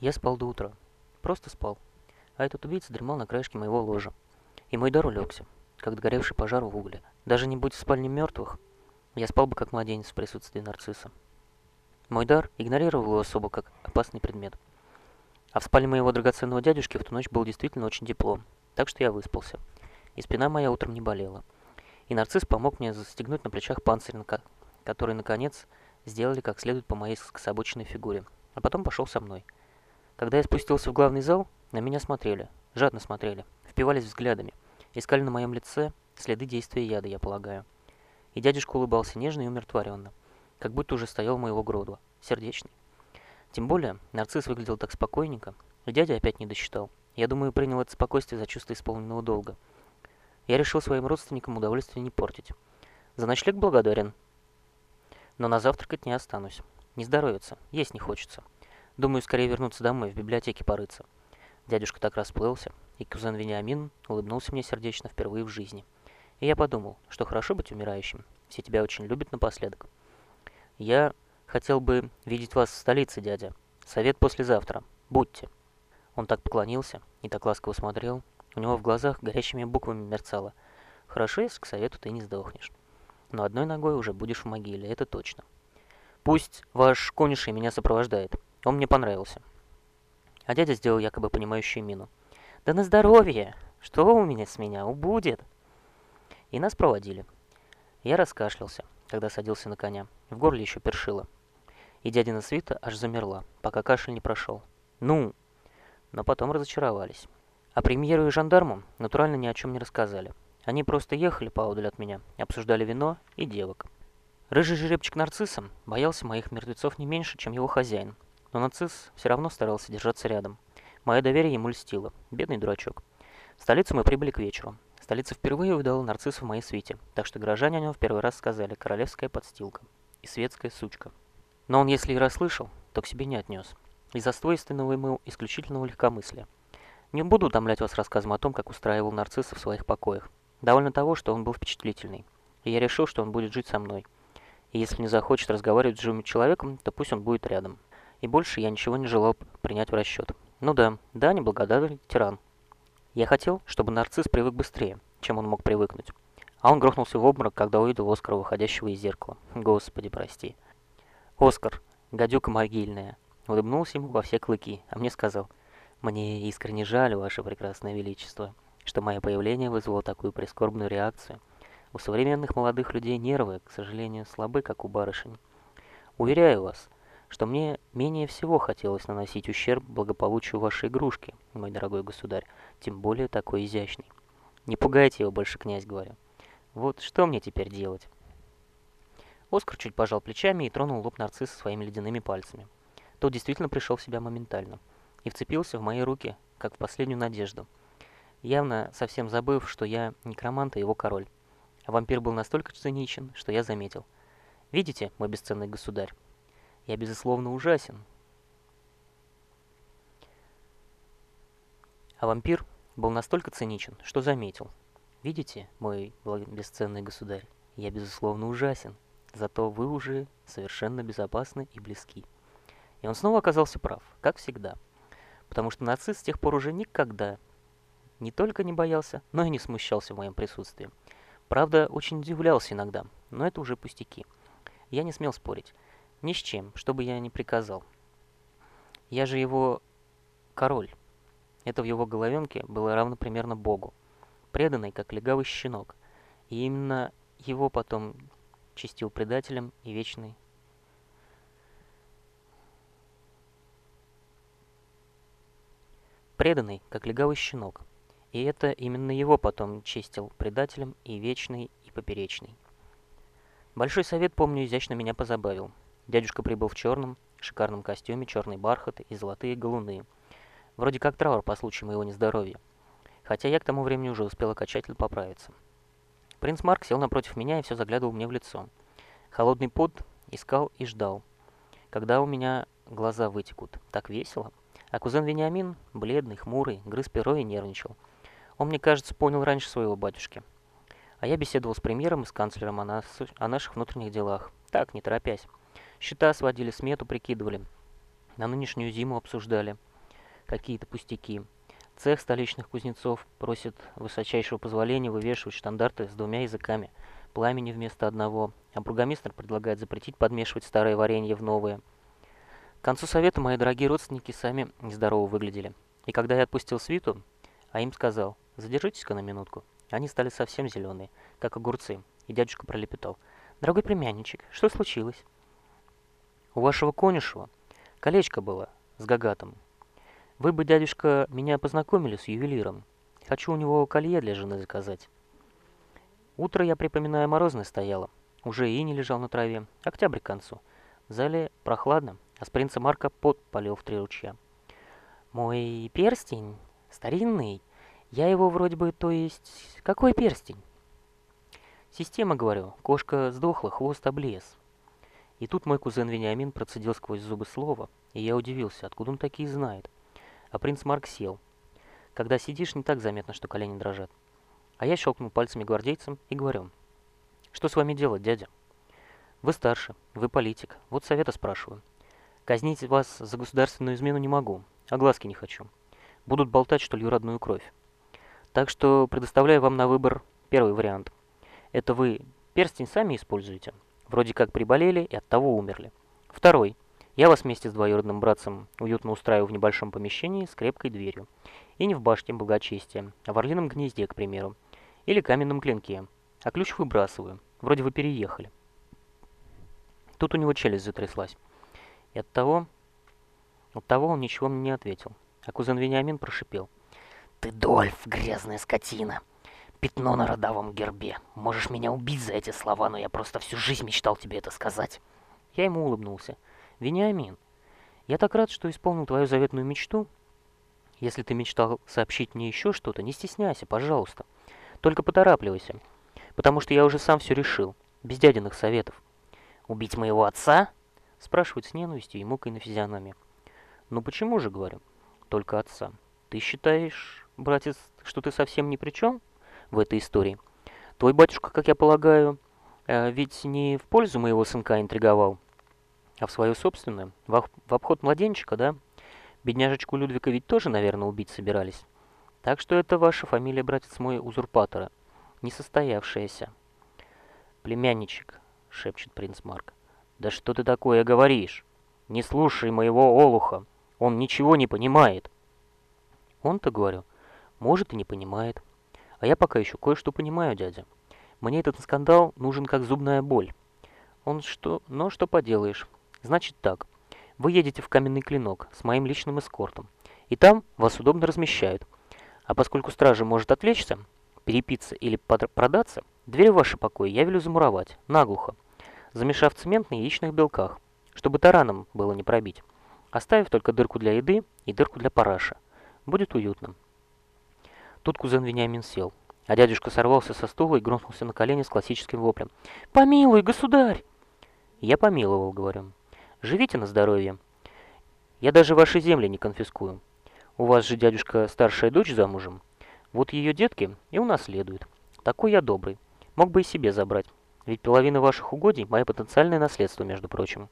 Я спал до утра. Просто спал. А этот убийца дремал на краешке моего ложа. И мой дар улегся, как догоревший пожар в угле. Даже не будь в спальне мертвых, я спал бы как младенец в присутствии нарцисса. Мой дар игнорировал его особо как опасный предмет. А в спальне моего драгоценного дядюшки в ту ночь было действительно очень тепло, так что я выспался. И спина моя утром не болела. И нарцисс помог мне застегнуть на плечах панцирь, который, наконец, сделали как следует по моей скособоченной фигуре. А потом пошел со мной. Когда я спустился в главный зал, на меня смотрели, жадно смотрели, впивались взглядами, искали на моем лице следы действия яда, я полагаю. И дядюшка улыбался нежно и умиротворенно, как будто уже стоял моего гроду, сердечный. Тем более, нарцисс выглядел так спокойненько, и дядя опять не досчитал. Я думаю, принял это спокойствие за чувство исполненного долга. Я решил своим родственникам удовольствие не портить. За ночлег благодарен, но на завтракать не останусь. Не здоровится, есть не хочется. Думаю, скорее вернуться домой, в библиотеке порыться. Дядюшка так расплылся, и кузен Вениамин улыбнулся мне сердечно впервые в жизни. И я подумал, что хорошо быть умирающим. Все тебя очень любят напоследок. Я хотел бы видеть вас в столице, дядя. Совет послезавтра. Будьте. Он так поклонился и так ласково смотрел. У него в глазах горящими буквами мерцало. Хорошо, если к совету ты не сдохнешь. Но одной ногой уже будешь в могиле, это точно. Пусть ваш конюший меня сопровождает. Он мне понравился. А дядя сделал якобы понимающую мину. «Да на здоровье! Что у меня с меня? Убудет!» И нас проводили. Я раскашлялся, когда садился на коня. В горле еще першило. И дядина свита аж замерла, пока кашель не прошел. «Ну!» Но потом разочаровались. А премьеру и жандармам натурально ни о чем не рассказали. Они просто ехали поодаль от меня, обсуждали вино и девок. Рыжий жеребчик нарциссом боялся моих мертвецов не меньше, чем его хозяин, но нарцисс все равно старался держаться рядом. Мое доверие ему льстило. Бедный дурачок. В столицу мы прибыли к вечеру. Столица впервые увидала нарцисса в моей свите, так что горожане о нем в первый раз сказали «королевская подстилка» и «светская сучка». Но он, если и расслышал, то к себе не отнес. Из-за свойственного ему исключительного легкомыслия. Не буду утомлять вас рассказом о том, как устраивал нарцисса в своих покоях. Довольно того, что он был впечатлительный. И я решил, что он будет жить со мной. И если не захочет разговаривать с живым человеком, то пусть он будет рядом. И больше я ничего не желал принять в расчет. Ну да, да, неблагодарный тиран. Я хотел, чтобы нарцисс привык быстрее, чем он мог привыкнуть. А он грохнулся в обморок, когда увидел Оскара, выходящего из зеркала. Господи, прости. Оскар, гадюка могильная, улыбнулся ему во все клыки, а мне сказал, «Мне искренне жаль, ваше прекрасное величество, что мое появление вызвало такую прискорбную реакцию. У современных молодых людей нервы, к сожалению, слабы, как у барышень. Уверяю вас, что мне менее всего хотелось наносить ущерб благополучию вашей игрушки, мой дорогой государь, тем более такой изящный. Не пугайте его больше, князь, говорю. Вот что мне теперь делать? Оскар чуть пожал плечами и тронул лоб нарцисса своими ледяными пальцами. Тот действительно пришел в себя моментально и вцепился в мои руки, как в последнюю надежду, явно совсем забыв, что я некромант и его король. А вампир был настолько циничен, что я заметил. «Видите, мой бесценный государь, я, безусловно, ужасен». А вампир был настолько циничен, что заметил. «Видите, мой бесценный государь, я, безусловно, ужасен, зато вы уже совершенно безопасны и близки». И он снова оказался прав, как всегда. Потому что нацист с тех пор уже никогда не только не боялся, но и не смущался в моем присутствии. Правда, очень удивлялся иногда, но это уже пустяки. Я не смел спорить. Ни с чем, что бы я ни приказал. Я же его король. Это в его головенке было равно примерно Богу. Преданный, как легавый щенок. И именно его потом чистил предателем и вечный преданный, как легавый щенок. И это именно его потом чистил предателем и вечный, и поперечный. Большой совет, помню, изящно меня позабавил. Дядюшка прибыл в черном, шикарном костюме, черный бархат и золотые галуны. Вроде как траур по случаю моего нездоровья. Хотя я к тому времени уже успел окончательно поправиться. Принц Марк сел напротив меня и все заглядывал мне в лицо. Холодный пот искал и ждал. Когда у меня глаза вытекут. Так весело. А кузен Вениамин, бледный, хмурый, грыз перо и нервничал. Он, мне кажется, понял раньше своего батюшки. А я беседовал с премьером и с канцлером о, нас, о наших внутренних делах. Так, не торопясь. Счета сводили, смету прикидывали. На нынешнюю зиму обсуждали. какие-то пустяки. Цех столичных кузнецов просит высочайшего позволения вывешивать штандарты с двумя языками, пламени вместо одного, а бургомистр предлагает запретить подмешивать старое варенье в новое. К концу совета мои дорогие родственники сами нездорово выглядели. И когда я отпустил свиту, а им сказал, задержитесь-ка на минутку, они стали совсем зеленые, как огурцы, и дядюшка пролепетал. «Дорогой племянничек, что случилось?» «У вашего конюшева колечко было с гагатом. Вы бы, дядюшка, меня познакомили с ювелиром. Хочу у него колье для жены заказать». Утро, я припоминаю, морозное стояло. Уже и не лежал на траве. Октябрь к концу. В зале прохладно, а с принца Марка пот полил в три ручья. «Мой перстень старинный. Я его вроде бы, то есть... Какой перстень?» Система, говорю, кошка сдохла, хвост облез. И тут мой кузен Вениамин процедил сквозь зубы слово, и я удивился, откуда он такие знает. А принц Марк сел. Когда сидишь, не так заметно, что колени дрожат. А я щелкнул пальцами гвардейцам и говорю, «Что с вами делать, дядя?» «Вы старше, вы политик, вот совета спрашиваю. Казнить вас за государственную измену не могу, а глазки не хочу. Будут болтать, что лью родную кровь. Так что предоставляю вам на выбор первый вариант – это вы перстень сами используете. Вроде как приболели и от того умерли. Второй. Я вас вместе с двоюродным братцем уютно устраиваю в небольшом помещении с крепкой дверью. И не в башне благочестия, а в орлином гнезде, к примеру. Или каменном клинке. А ключ выбрасываю. Вроде вы переехали. Тут у него челюсть затряслась. И от того... От того он ничего мне не ответил. А кузен Вениамин прошипел. «Ты, Дольф, грязная скотина!» Пятно на родовом гербе. Можешь меня убить за эти слова, но я просто всю жизнь мечтал тебе это сказать». Я ему улыбнулся. «Вениамин, я так рад, что исполнил твою заветную мечту. Если ты мечтал сообщить мне еще что-то, не стесняйся, пожалуйста. Только поторапливайся, потому что я уже сам все решил, без дядиных советов. Убить моего отца?» Спрашивает с ненавистью и мукой на физиономии. «Ну почему же, говорю, только отца? Ты считаешь, братец, что ты совсем ни при чем?» В этой истории. Твой батюшка, как я полагаю, э, ведь не в пользу моего сынка интриговал, а в свою собственную, в, обход младенчика, да? Бедняжечку Людвига ведь тоже, наверное, убить собирались. Так что это ваша фамилия, братец мой, узурпатора, несостоявшаяся. Племянничек, шепчет принц Марк. Да что ты такое говоришь? Не слушай моего олуха, он ничего не понимает. Он-то, говорю, может и не понимает. А я пока еще кое-что понимаю, дядя. Мне этот скандал нужен как зубная боль. Он что... Но что поделаешь. Значит так. Вы едете в каменный клинок с моим личным эскортом. И там вас удобно размещают. А поскольку стража может отвлечься, перепиться или продаться, дверь в ваши покои я велю замуровать, наглухо, замешав цемент на яичных белках, чтобы тараном было не пробить, оставив только дырку для еды и дырку для параша. Будет уютно. Тут кузен Вениамин сел, а дядюшка сорвался со стула и грохнулся на колени с классическим воплем. «Помилуй, государь!» «Я помиловал», — говорю. «Живите на здоровье. Я даже ваши земли не конфискую. У вас же, дядюшка, старшая дочь замужем. Вот ее детки и унаследуют. Такой я добрый. Мог бы и себе забрать. Ведь половина ваших угодий — мое потенциальное наследство, между прочим».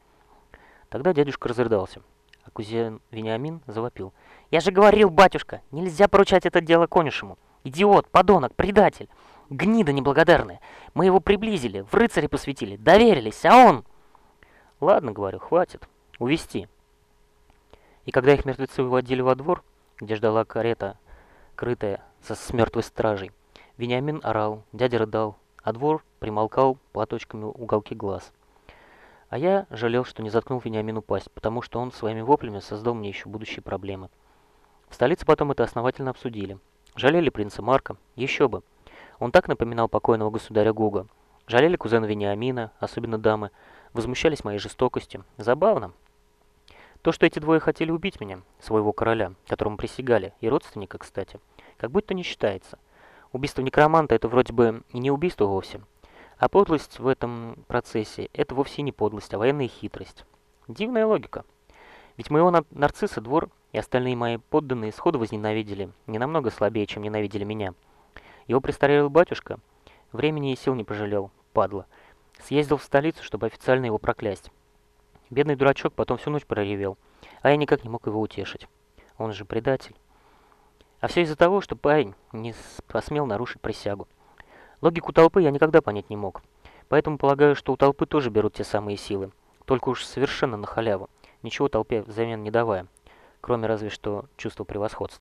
Тогда дядюшка разрыдался, а кузен Вениамин завопил. «Я же говорил, батюшка, нельзя поручать это дело конюшему. Идиот, подонок, предатель, гнида неблагодарная. Мы его приблизили, в рыцари посвятили, доверились, а он...» «Ладно, — говорю, — хватит. Увести. И когда их мертвецы выводили во двор, где ждала карета, крытая со с мертвой стражей, Вениамин орал, дядя рыдал, а двор примолкал платочками уголки глаз. А я жалел, что не заткнул Вениамину пасть, потому что он своими воплями создал мне еще будущие проблемы. В столице потом это основательно обсудили. Жалели принца Марка, еще бы. Он так напоминал покойного государя Гуга. Жалели кузена Вениамина, особенно дамы. Возмущались моей жестокостью. Забавно. То, что эти двое хотели убить меня, своего короля, которому присягали, и родственника, кстати, как будто не считается. Убийство некроманта — это вроде бы и не убийство вовсе. А подлость в этом процессе — это вовсе не подлость, а военная хитрость. Дивная логика. Ведь моего нарцисса двор и остальные мои подданные сходу возненавидели, не намного слабее, чем ненавидели меня. Его престарелый батюшка времени и сил не пожалел, падла. Съездил в столицу, чтобы официально его проклясть. Бедный дурачок потом всю ночь проревел, а я никак не мог его утешить. он же предатель. А все из-за того, что парень не посмел нарушить присягу. Логику толпы я никогда понять не мог. Поэтому полагаю, что у толпы тоже берут те самые силы. Только уж совершенно на халяву. Ничего толпе взамен не давая. Кроме разве что чувства превосходства.